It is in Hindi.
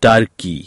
turkey